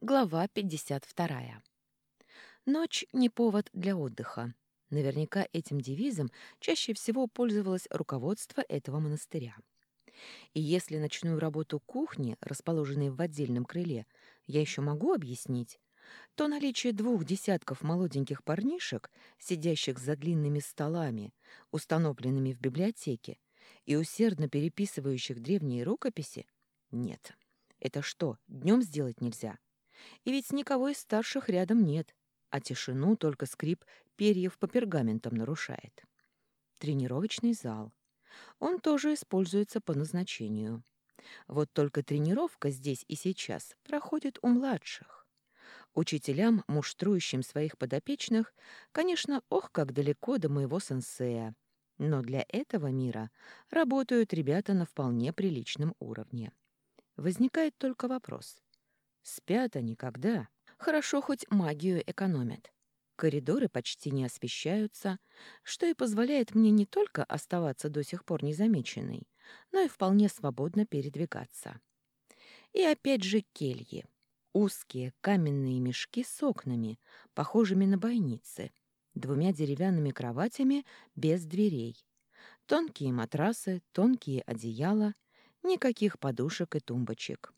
Глава 52. Ночь — не повод для отдыха. Наверняка этим девизом чаще всего пользовалось руководство этого монастыря. И если ночную работу кухни, расположенной в отдельном крыле, я еще могу объяснить, то наличие двух десятков молоденьких парнишек, сидящих за длинными столами, установленными в библиотеке, и усердно переписывающих древние рукописи, нет. Это что, днем сделать нельзя? И ведь никого из старших рядом нет, а тишину только скрип перьев по пергаментам нарушает. Тренировочный зал. Он тоже используется по назначению. Вот только тренировка здесь и сейчас проходит у младших. Учителям, муштрующим своих подопечных, конечно, ох, как далеко до моего сенсея. Но для этого мира работают ребята на вполне приличном уровне. Возникает только вопрос. Спят они когда? Хорошо, хоть магию экономят. Коридоры почти не освещаются, что и позволяет мне не только оставаться до сих пор незамеченной, но и вполне свободно передвигаться. И опять же кельи. Узкие каменные мешки с окнами, похожими на бойницы, двумя деревянными кроватями без дверей. Тонкие матрасы, тонкие одеяла, никаких подушек и тумбочек.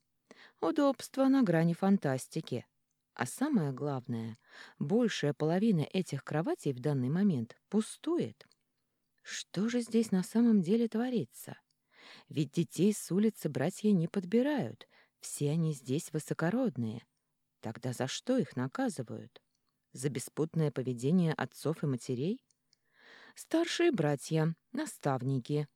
Удобство на грани фантастики. А самое главное, большая половина этих кроватей в данный момент пустует. Что же здесь на самом деле творится? Ведь детей с улицы братья не подбирают, все они здесь высокородные. Тогда за что их наказывают? За беспутное поведение отцов и матерей? Старшие братья, наставники.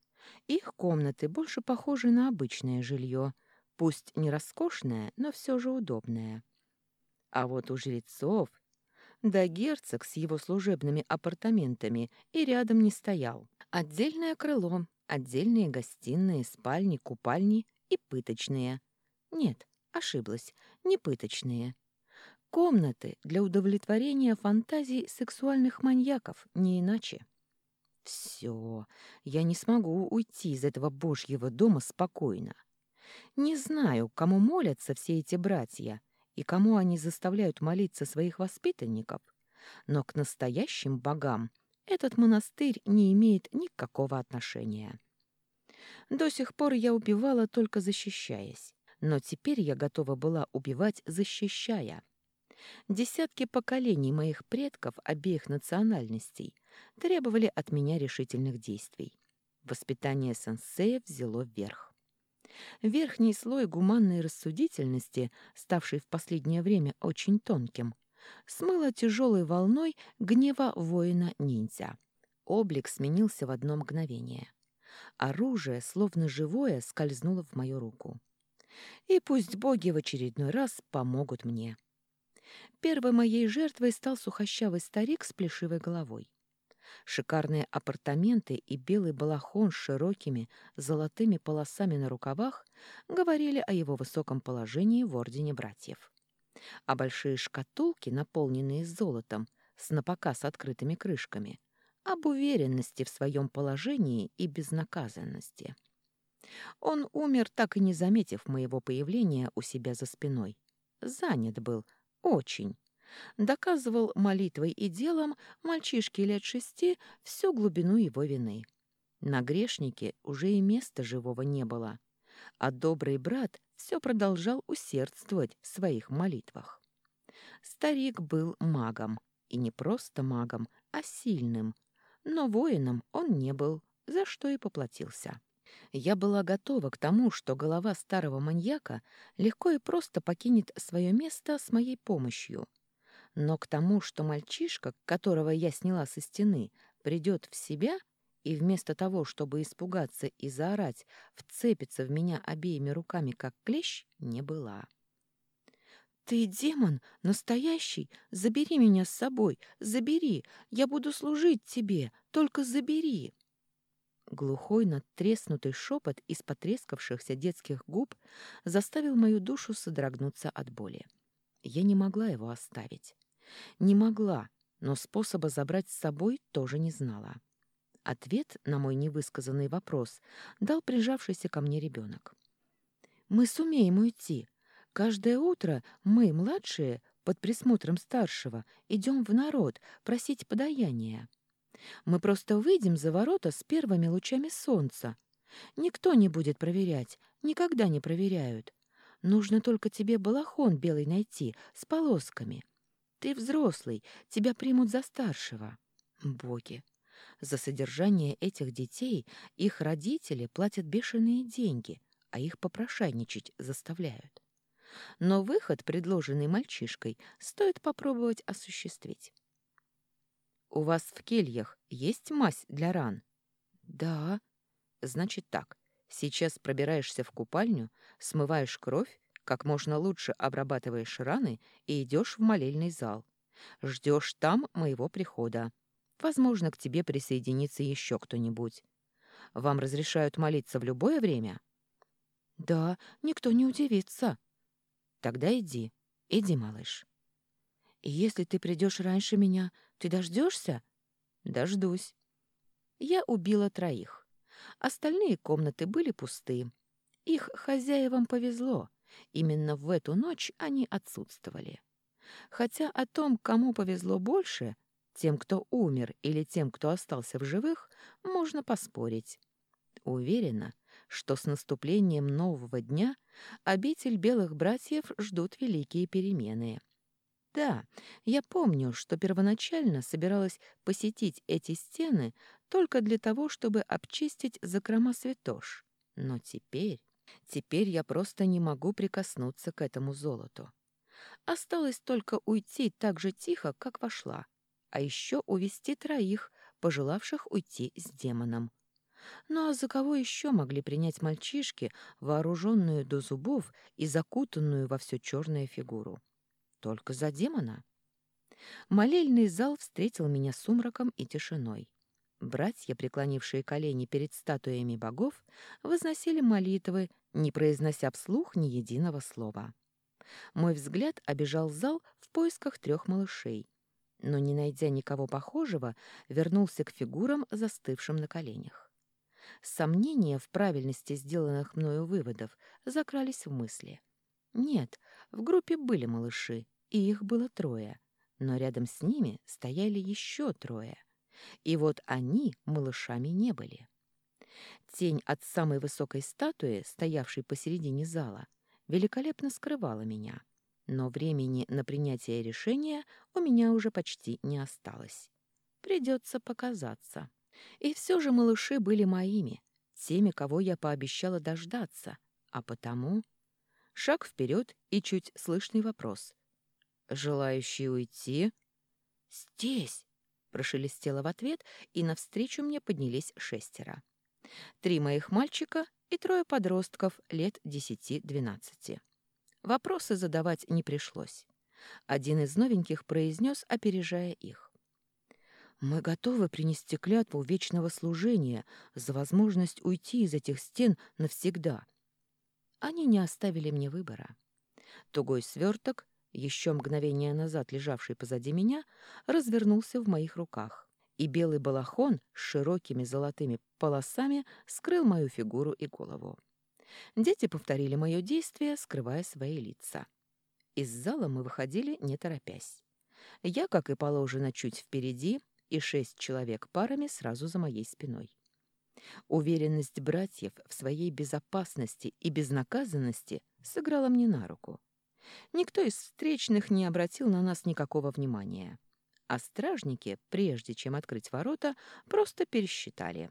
Их комнаты больше похожи на обычное жилье — Пусть не роскошная, но все же удобная. А вот у жрецов... Да герцог с его служебными апартаментами и рядом не стоял. Отдельное крыло, отдельные гостиные, спальни, купальни и пыточные. Нет, ошиблась, не пыточные. Комнаты для удовлетворения фантазий сексуальных маньяков, не иначе. Все, я не смогу уйти из этого божьего дома спокойно. Не знаю, кому молятся все эти братья и кому они заставляют молиться своих воспитанников, но к настоящим богам этот монастырь не имеет никакого отношения. До сих пор я убивала только защищаясь, но теперь я готова была убивать, защищая. Десятки поколений моих предков обеих национальностей требовали от меня решительных действий. Воспитание сенсея взяло вверх. Верхний слой гуманной рассудительности, ставший в последнее время очень тонким, смыло тяжелой волной гнева воина-ниндзя. Облик сменился в одно мгновение. Оружие, словно живое, скользнуло в мою руку. И пусть боги в очередной раз помогут мне. Первой моей жертвой стал сухощавый старик с плешивой головой. Шикарные апартаменты и белый балахон с широкими золотыми полосами на рукавах говорили о его высоком положении в Ордене Братьев. А большие шкатулки, наполненные золотом, с напоказ открытыми крышками, об уверенности в своем положении и безнаказанности. Он умер, так и не заметив моего появления у себя за спиной. Занят был, очень доказывал молитвой и делом мальчишке лет шести всю глубину его вины. На грешнике уже и места живого не было, а добрый брат все продолжал усердствовать в своих молитвах. Старик был магом, и не просто магом, а сильным, но воином он не был, за что и поплатился. Я была готова к тому, что голова старого маньяка легко и просто покинет свое место с моей помощью — но к тому, что мальчишка, которого я сняла со стены, придет в себя и вместо того, чтобы испугаться и заорать, вцепится в меня обеими руками, как клещ, не была. «Ты демон, настоящий! Забери меня с собой! Забери! Я буду служить тебе! Только забери!» Глухой, надтреснутый шепот из потрескавшихся детских губ заставил мою душу содрогнуться от боли. Я не могла его оставить. Не могла, но способа забрать с собой тоже не знала. Ответ на мой невысказанный вопрос дал прижавшийся ко мне ребенок. «Мы сумеем уйти. Каждое утро мы, младшие, под присмотром старшего, идем в народ просить подаяния. Мы просто выйдем за ворота с первыми лучами солнца. Никто не будет проверять, никогда не проверяют. Нужно только тебе балахон белый найти, с полосками. Ты взрослый, тебя примут за старшего. Боги! За содержание этих детей их родители платят бешеные деньги, а их попрошайничать заставляют но выход, предложенный мальчишкой, стоит попробовать осуществить. «У вас в кельях есть мазь для ран?» «Да». «Значит так, сейчас пробираешься в купальню, смываешь кровь, как можно лучше обрабатываешь раны и идешь в молельный зал. Ждешь там моего прихода. Возможно, к тебе присоединится еще кто-нибудь. Вам разрешают молиться в любое время?» «Да, никто не удивится», Тогда иди, иди, малыш. Если ты придешь раньше меня, ты дождешься? Дождусь. Я убила троих. Остальные комнаты были пусты. Их хозяевам повезло. Именно в эту ночь они отсутствовали. Хотя о том, кому повезло больше, тем, кто умер или тем, кто остался в живых, можно поспорить. Уверена, что с наступлением нового дня обитель белых братьев ждут великие перемены. Да, я помню, что первоначально собиралась посетить эти стены только для того, чтобы обчистить закрома святош. Но теперь... Теперь я просто не могу прикоснуться к этому золоту. Осталось только уйти так же тихо, как вошла, а еще увести троих, пожелавших уйти с демоном. Ну а за кого еще могли принять мальчишки, вооруженную до зубов и закутанную во все черное фигуру? Только за демона. Молельный зал встретил меня сумраком и тишиной. Братья, преклонившие колени перед статуями богов, возносили молитвы, не произнося вслух ни единого слова. Мой взгляд обежал зал в поисках трех малышей, но, не найдя никого похожего, вернулся к фигурам, застывшим на коленях. Сомнения в правильности сделанных мною выводов закрались в мысли. Нет, в группе были малыши, и их было трое, но рядом с ними стояли еще трое. И вот они малышами не были. Тень от самой высокой статуи, стоявшей посередине зала, великолепно скрывала меня, но времени на принятие решения у меня уже почти не осталось. Придется показаться. И все же малыши были моими, теми, кого я пообещала дождаться, а потому... Шаг вперед и чуть слышный вопрос. «Желающие уйти?» «Здесь!» — прошелестело в ответ, и навстречу мне поднялись шестеро. Три моих мальчика и трое подростков лет десяти-двенадцати. Вопросы задавать не пришлось. Один из новеньких произнес, опережая их. Мы готовы принести клятву вечного служения за возможность уйти из этих стен навсегда. Они не оставили мне выбора. Тугой сверток, еще мгновение назад лежавший позади меня, развернулся в моих руках, и белый балахон с широкими золотыми полосами скрыл мою фигуру и голову. Дети повторили мое действие, скрывая свои лица. Из зала мы выходили, не торопясь. Я, как и положено, чуть впереди, и шесть человек парами сразу за моей спиной. Уверенность братьев в своей безопасности и безнаказанности сыграла мне на руку. Никто из встречных не обратил на нас никакого внимания. А стражники, прежде чем открыть ворота, просто пересчитали.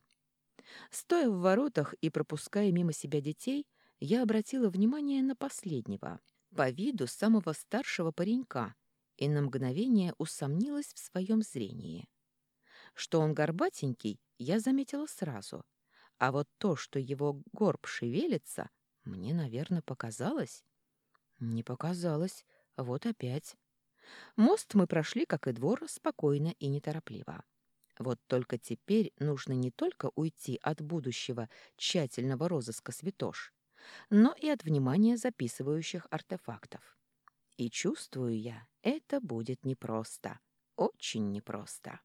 Стоя в воротах и пропуская мимо себя детей, я обратила внимание на последнего, по виду самого старшего паренька, и на мгновение усомнилась в своем зрении. Что он горбатенький, я заметила сразу. А вот то, что его горб шевелится, мне, наверное, показалось. Не показалось. Вот опять. Мост мы прошли, как и двор, спокойно и неторопливо. Вот только теперь нужно не только уйти от будущего тщательного розыска святош, но и от внимания записывающих артефактов. И чувствую я, это будет непросто, очень непросто.